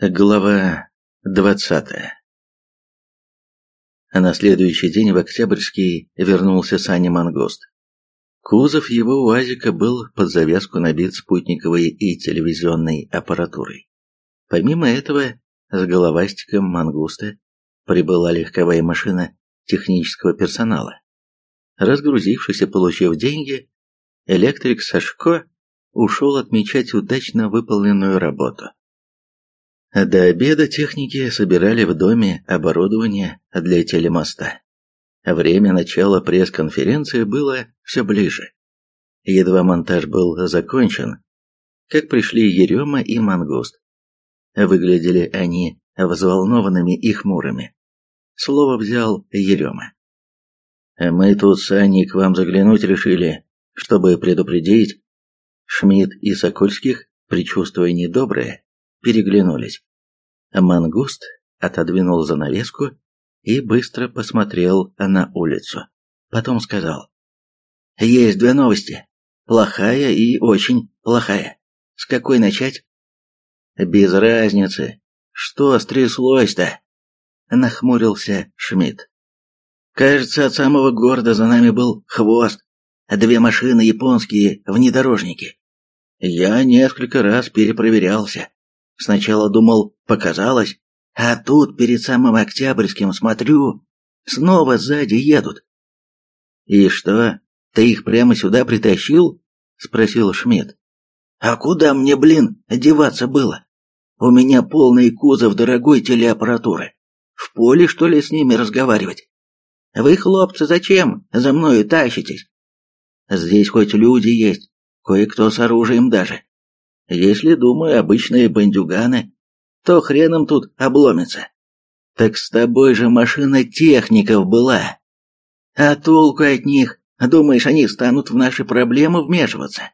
Глава двадцатая На следующий день в Октябрьский вернулся Саня Мангост. Кузов его УАЗика был под завязку набит спутниковой и телевизионной аппаратурой. Помимо этого, с головастиком Мангуста прибыла легковая машина технического персонала. Разгрузившись и получив деньги, электрик Сашко ушел отмечать удачно выполненную работу. До обеда техники собирали в доме оборудование для телемоста. Время начала пресс-конференции было все ближе. Едва монтаж был закончен, как пришли Ерема и Мангуст. Выглядели они взволнованными и хмурыми. Слово взял Ерема. «Мы тут с Аней к вам заглянуть решили, чтобы предупредить». Шмидт и Сокольских, предчувствуя недоброе, переглянулись. Мангуст отодвинул занавеску и быстро посмотрел на улицу. Потом сказал. «Есть две новости. Плохая и очень плохая. С какой начать?» «Без разницы. Что стряслось-то?» Нахмурился Шмидт. «Кажется, от самого города за нами был хвост. Две машины японские внедорожники. Я несколько раз перепроверялся. Сначала думал, показалось, а тут перед самым Октябрьским смотрю, снова сзади едут. «И что, ты их прямо сюда притащил?» — спросил Шмидт. «А куда мне, блин, одеваться было? У меня полный кузов дорогой телеаппаратуры. В поле, что ли, с ними разговаривать? Вы, хлопцы, зачем за мною тащитесь? Здесь хоть люди есть, кое-кто с оружием даже. Если, думаю, обычные бандюганы, то хреном тут обломится. Так с тобой же машина техников была. А толку от них? Думаешь, они станут в наши проблемы вмешиваться?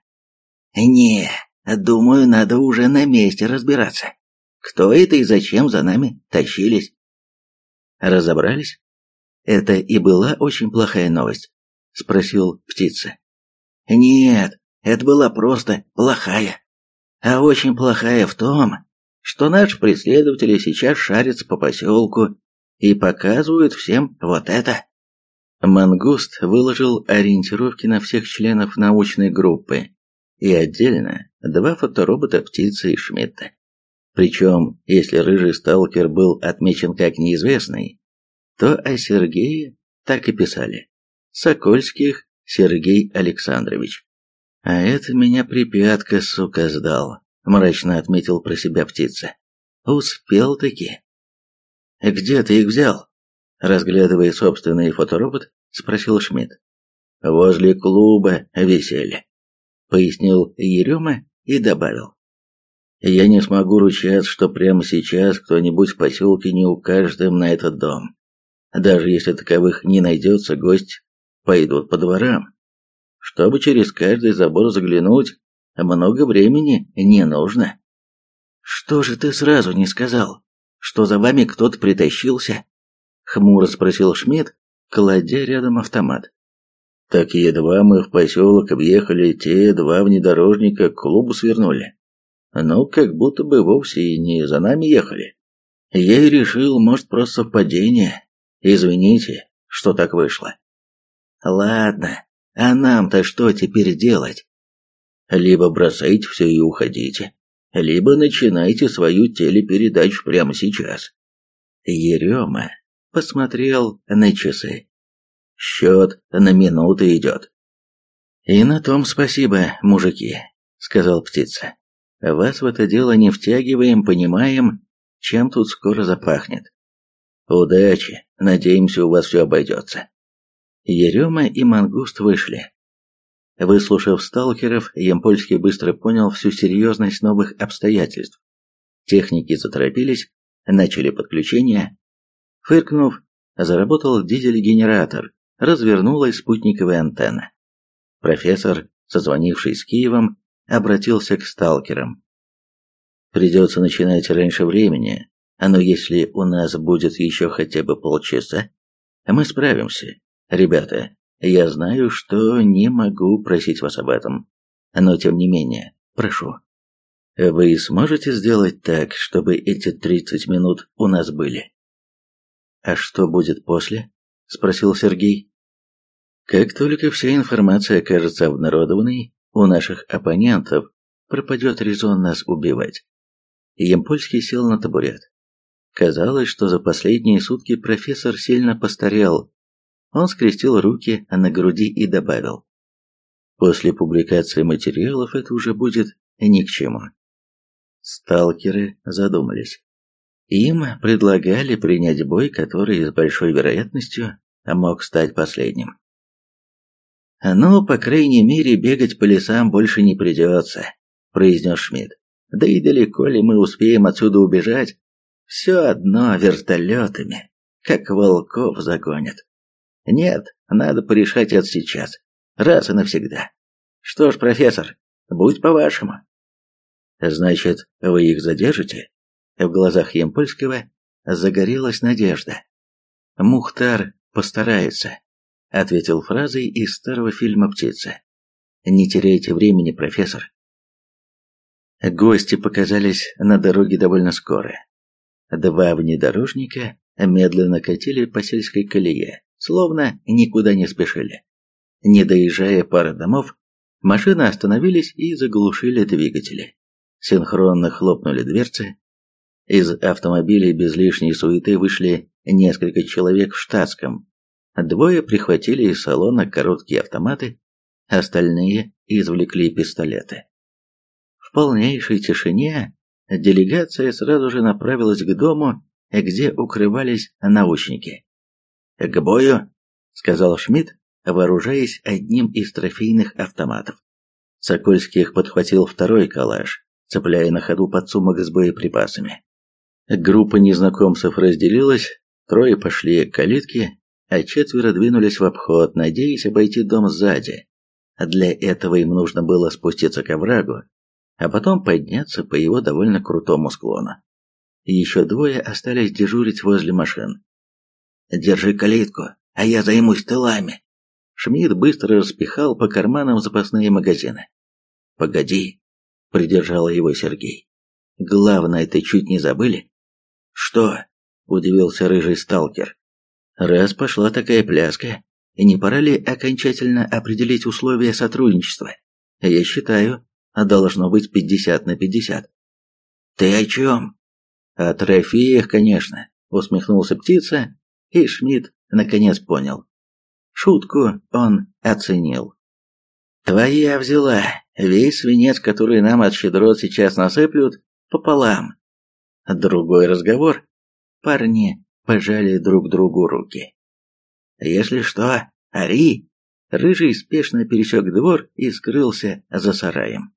Не, думаю, надо уже на месте разбираться. Кто это и зачем за нами тащились? Разобрались? Это и была очень плохая новость, спросил птица. Нет, это была просто плохая а очень плохая в том, что наши преследователи сейчас шарятся по поселку и показывают всем вот это. Мангуст выложил ориентировки на всех членов научной группы и отдельно два фоторобота птицы и Шмидта. Причем, если рыжий сталкер был отмечен как неизвестный, то о Сергее так и писали. Сокольских Сергей Александрович. «А это меня припятка, сука, сдал», — мрачно отметил про себя птица. «Успел-таки». «Где ты их взял?» Разглядывая собственный фоторобот, спросил Шмидт. «Возле клуба висели», — пояснил Ерема и добавил. «Я не смогу ручаться, что прямо сейчас кто-нибудь в поселке не укажет им на этот дом. Даже если таковых не найдется, гость пойдут по дворам. Чтобы через каждый забор заглянуть, много времени не нужно. Что же ты сразу не сказал? Что за вами кто-то притащился? Хмуро спросил Шмидт, кладя рядом автомат. Так едва мы в поселок въехали, те два внедорожника к клубу свернули. Ну, как будто бы вовсе и не за нами ехали. Я и решил, может, просто совпадение. Извините, что так вышло. Ладно, а нам-то что теперь делать? Либо бросайте все и уходите, либо начинайте свою телепередачу прямо сейчас. Ерема посмотрел на часы. Счет на минуты идет. И на том спасибо, мужики, сказал птица. Вас в это дело не втягиваем, понимаем, чем тут скоро запахнет. Удачи, надеемся, у вас все обойдется. Ерема и Мангуст вышли. Выслушав сталкеров, Ямпольский быстро понял всю серьезность новых обстоятельств. Техники заторопились, начали подключение. Фыркнув, заработал дизель-генератор, развернулась спутниковая антенна. Профессор, созвонивший с Киевом, обратился к сталкерам. «Придется начинать раньше времени, но если у нас будет еще хотя бы полчаса, мы справимся Ребята, я знаю, что не могу просить вас об этом, но тем не менее, прошу. Вы сможете сделать так, чтобы эти 30 минут у нас были? А что будет после? Спросил Сергей. Как только вся информация окажется обнародованной, у наших оппонентов пропадет резон нас убивать. Емпольский сел на табурет. Казалось, что за последние сутки профессор сильно постарел. Он скрестил руки на груди и добавил. После публикации материалов это уже будет ни к чему. Сталкеры задумались. Им предлагали принять бой, который с большой вероятностью мог стать последним. «Ну, по крайней мере, бегать по лесам больше не придется», — произнес Шмидт. «Да и далеко ли мы успеем отсюда убежать? Все одно вертолетами, как волков загонят. Нет, надо порешать это сейчас, раз и навсегда. Что ж, профессор, будь по-вашему». «Значит, вы их задержите?» В глазах Емпольского загорелась надежда. «Мухтар постарается», — ответил фразой из старого фильма «Птица». «Не теряйте времени, профессор». Гости показались на дороге довольно скоро. Два внедорожника медленно катили по сельской колее, словно никуда не спешили. Не доезжая пары домов, машины остановились и заглушили двигатели. Синхронно хлопнули дверцы. Из автомобилей без лишней суеты вышли несколько человек в штатском. Двое прихватили из салона короткие автоматы, остальные извлекли пистолеты. В полнейшей тишине делегация сразу же направилась к дому, где укрывались научники. «К бою!» — сказал Шмидт, вооружаясь одним из трофейных автоматов. Сокольских подхватил второй калаш, цепляя на ходу подсумок с боеприпасами. Группа незнакомцев разделилась, трое пошли к калитке, а четверо двинулись в обход, надеясь обойти дом сзади. Для этого им нужно было спуститься к оврагу, а потом подняться по его довольно крутому склону. Еще двое остались дежурить возле машин. «Держи калитку, а я займусь тылами!» Шмидт быстро распихал по карманам запасные магазины. «Погоди, Придержал его Сергей. Главное, ты чуть не забыли? Что? Удивился рыжий сталкер. Раз пошла такая пляска, не пора ли окончательно определить условия сотрудничества? Я считаю, должно быть пятьдесят на пятьдесят. Ты о чем? О трофеях, конечно, усмехнулся птица, и Шмидт наконец понял. Шутку он оценил. Твоя взяла, Весь свинец, который нам от щедрот сейчас насыплют, пополам. Другой разговор. Парни пожали друг другу руки. Если что, ори. Рыжий спешно пересек двор и скрылся за сараем.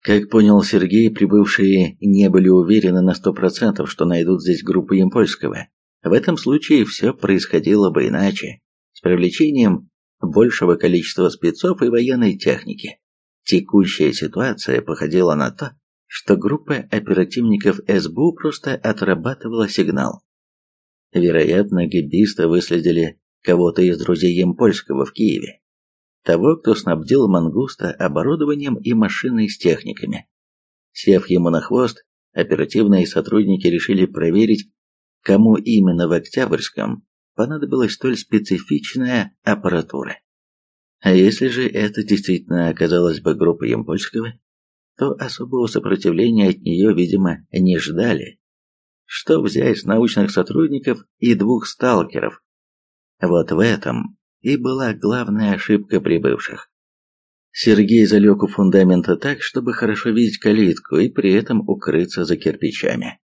Как понял Сергей, прибывшие не были уверены на сто процентов, что найдут здесь группу Ямпольского. В этом случае все происходило бы иначе, с привлечением большего количества спецов и военной техники. Текущая ситуация походила на то, что группа оперативников СБУ просто отрабатывала сигнал. Вероятно, гибисты выследили кого-то из друзей Емпольского в Киеве. Того, кто снабдил Мангуста оборудованием и машиной с техниками. Сев ему на хвост, оперативные сотрудники решили проверить, кому именно в Октябрьском понадобилась столь специфичная аппаратура. А если же это действительно оказалась бы группа Ямпольского, то особого сопротивления от нее, видимо, не ждали. Что взять с научных сотрудников и двух сталкеров? Вот в этом и была главная ошибка прибывших. Сергей залег у фундамента так, чтобы хорошо видеть калитку и при этом укрыться за кирпичами.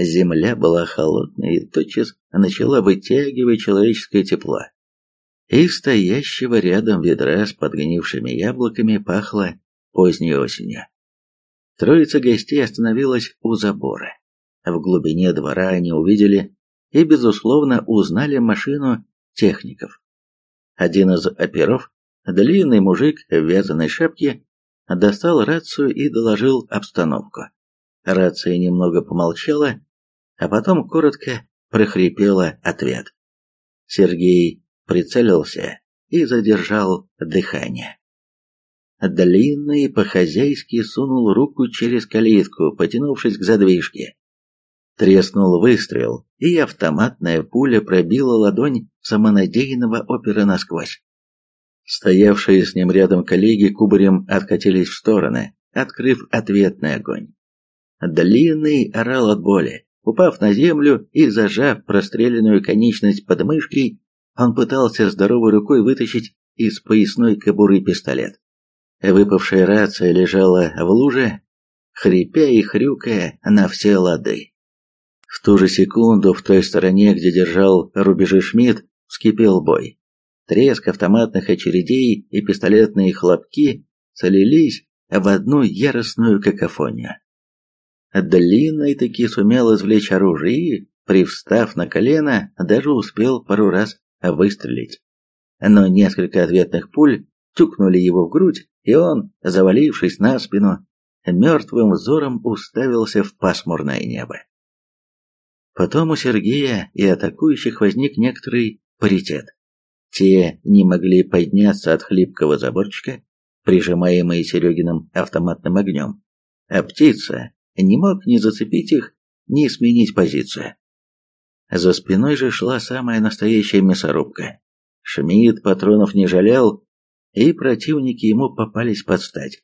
Земля была холодной и тотчас начала вытягивать человеческое тепло. Из стоящего рядом ведра с подгнившими яблоками пахло поздней осенью. Троица гостей остановилась у забора. В глубине двора они увидели и, безусловно, узнали машину техников. Один из оперов, длинный мужик в вязаной шапке, достал рацию и доложил обстановку. Рация немного помолчала, а потом коротко прохрипела ответ. Сергей прицелился и задержал дыхание. Длинный по-хозяйски сунул руку через калитку, потянувшись к задвижке. Треснул выстрел, и автоматная пуля пробила ладонь самонадеянного опера насквозь. Стоявшие с ним рядом коллеги кубарем откатились в стороны, открыв ответный огонь. Длинный орал от боли. Упав на землю и зажав простреленную конечность под мышкой, он пытался здоровой рукой вытащить из поясной кобуры пистолет. Выпавшая рация лежала в луже, хрипя и хрюкая на все лады. В ту же секунду в той стороне, где держал рубежи Шмидт, вскипел бой. Треск автоматных очередей и пистолетные хлопки солились в одну яростную какофонию. Длинный таки сумел извлечь оружие и, привстав на колено, даже успел пару раз выстрелить. Но несколько ответных пуль тюкнули его в грудь, и он, завалившись на спину, мертвым взором уставился в пасмурное небо. Потом у Сергея и атакующих возник некоторый паритет. Те не могли подняться от хлипкого заборчика, прижимаемые Серегиным автоматным огнем, а птица не мог ни зацепить их, ни сменить позицию. За спиной же шла самая настоящая мясорубка. Шмидт патронов не жалел, и противники ему попались под стать.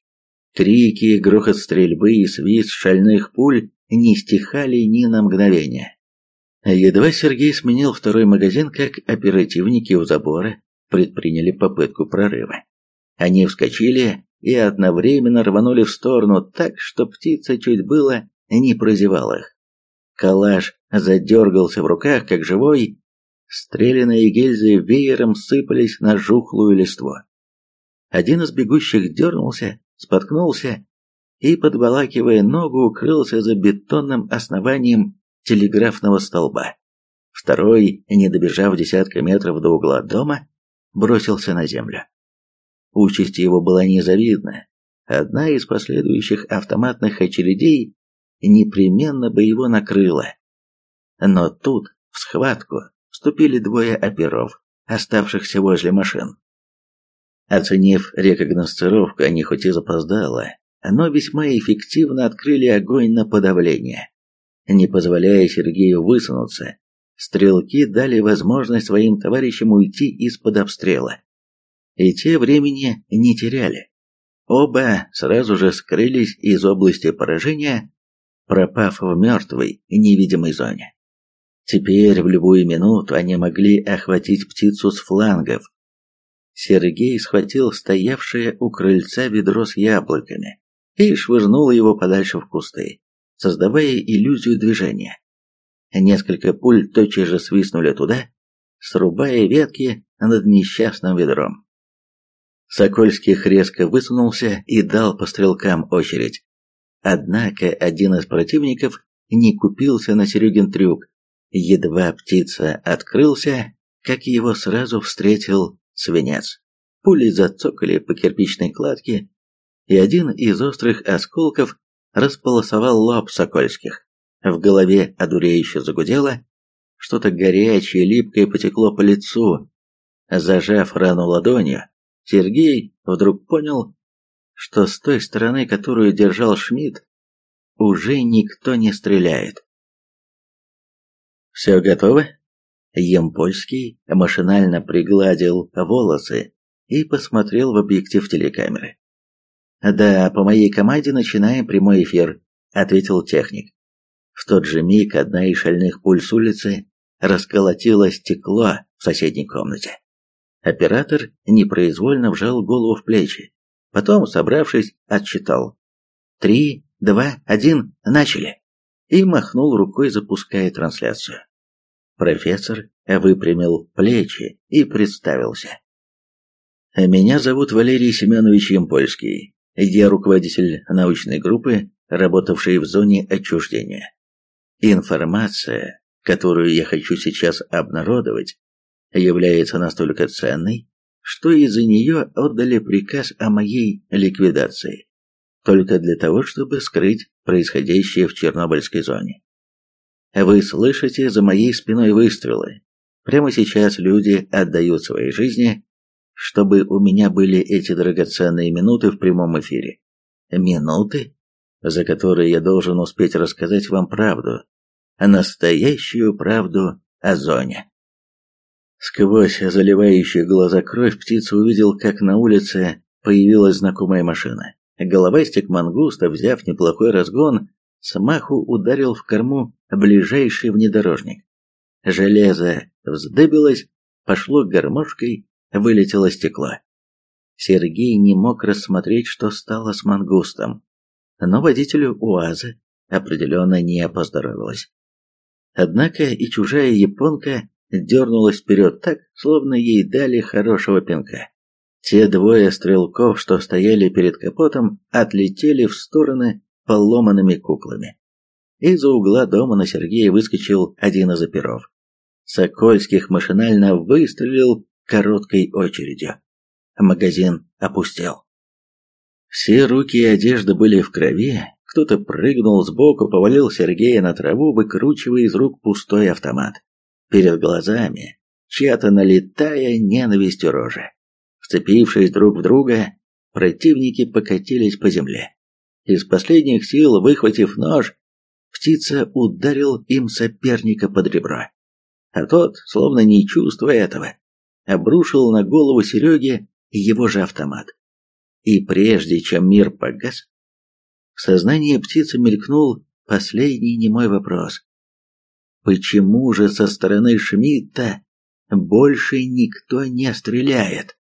Крики, грохот стрельбы и свист шальных пуль не стихали ни на мгновение. Едва Сергей сменил второй магазин, как оперативники у забора предприняли попытку прорыва. Они вскочили и одновременно рванули в сторону так, что птица чуть было не прозевала их. Калаш задергался в руках, как живой. Стреляные гильзы веером сыпались на жухлую листву. Один из бегущих дернулся, споткнулся и, подволакивая ногу, укрылся за бетонным основанием телеграфного столба. Второй, не добежав десятка метров до угла дома, бросился на землю. Участь его была незавидна. Одна из последующих автоматных очередей непременно бы его накрыла. Но тут в схватку вступили двое оперов, оставшихся возле машин. Оценив рекогносцировку, они хоть и запоздало, но весьма эффективно открыли огонь на подавление. Не позволяя Сергею высунуться, стрелки дали возможность своим товарищам уйти из-под обстрела. И те времени не теряли. Оба сразу же скрылись из области поражения, пропав в мертвой, невидимой зоне. Теперь в любую минуту они могли охватить птицу с флангов. Сергей схватил стоявшее у крыльца ведро с яблоками и швырнул его подальше в кусты создавая иллюзию движения. Несколько пуль тотчас же свистнули туда, срубая ветки над несчастным ведром. Сокольских резко высунулся и дал по стрелкам очередь. Однако один из противников не купился на Серегин трюк. Едва птица открылся, как его сразу встретил свинец. Пули зацокали по кирпичной кладке, и один из острых осколков располосовал лоб Сокольских. В голове одуреюще загудело, что-то горячее, липкое потекло по лицу. Зажав рану ладонью, Сергей вдруг понял, что с той стороны, которую держал Шмидт, уже никто не стреляет. «Все готово?» Емпольский машинально пригладил волосы и посмотрел в объектив телекамеры. «Да, по моей команде начинаем прямой эфир», — ответил техник. В тот же миг одна из шальных пуль с улицы расколотила стекло в соседней комнате. Оператор непроизвольно вжал голову в плечи. Потом, собравшись, отчитал. «Три, два, один, начали!» И махнул рукой, запуская трансляцию. Профессор выпрямил плечи и представился. «Меня зовут Валерий Семенович Емпольский. Я руководитель научной группы, работавшей в зоне отчуждения. Информация, которую я хочу сейчас обнародовать, является настолько ценной, что из-за нее отдали приказ о моей ликвидации, только для того, чтобы скрыть происходящее в Чернобыльской зоне. Вы слышите за моей спиной выстрелы. Прямо сейчас люди отдают свои жизни чтобы у меня были эти драгоценные минуты в прямом эфире. Минуты, за которые я должен успеть рассказать вам правду, настоящую правду о зоне. Сквозь заливающие глаза кровь птица увидел, как на улице появилась знакомая машина. Головастик мангуста, взяв неплохой разгон, смаху ударил в корму ближайший внедорожник. Железо вздыбилось, пошло гармошкой, вылетело стекло. Сергей не мог рассмотреть, что стало с мангустом, но водителю УАЗа определенно не поздоровилось. Однако и чужая японка дернулась вперед так, словно ей дали хорошего пинка. Те двое стрелков, что стояли перед капотом, отлетели в стороны поломанными куклами. Из-за угла дома на Сергея выскочил один из оперов. Сокольских машинально выстрелил короткой очередью. Магазин опустел. Все руки и одежда были в крови, кто-то прыгнул сбоку, повалил Сергея на траву, выкручивая из рук пустой автомат. Перед глазами чья-то налетая ненавистью рожа. Вцепившись друг в друга, противники покатились по земле. Из последних сил, выхватив нож, птица ударил им соперника под ребро. А тот, словно не чувствуя этого, обрушил на голову Сереги его же автомат. И прежде чем мир погас, в сознании птицы мелькнул последний немой вопрос. Почему же со стороны Шмидта больше никто не стреляет?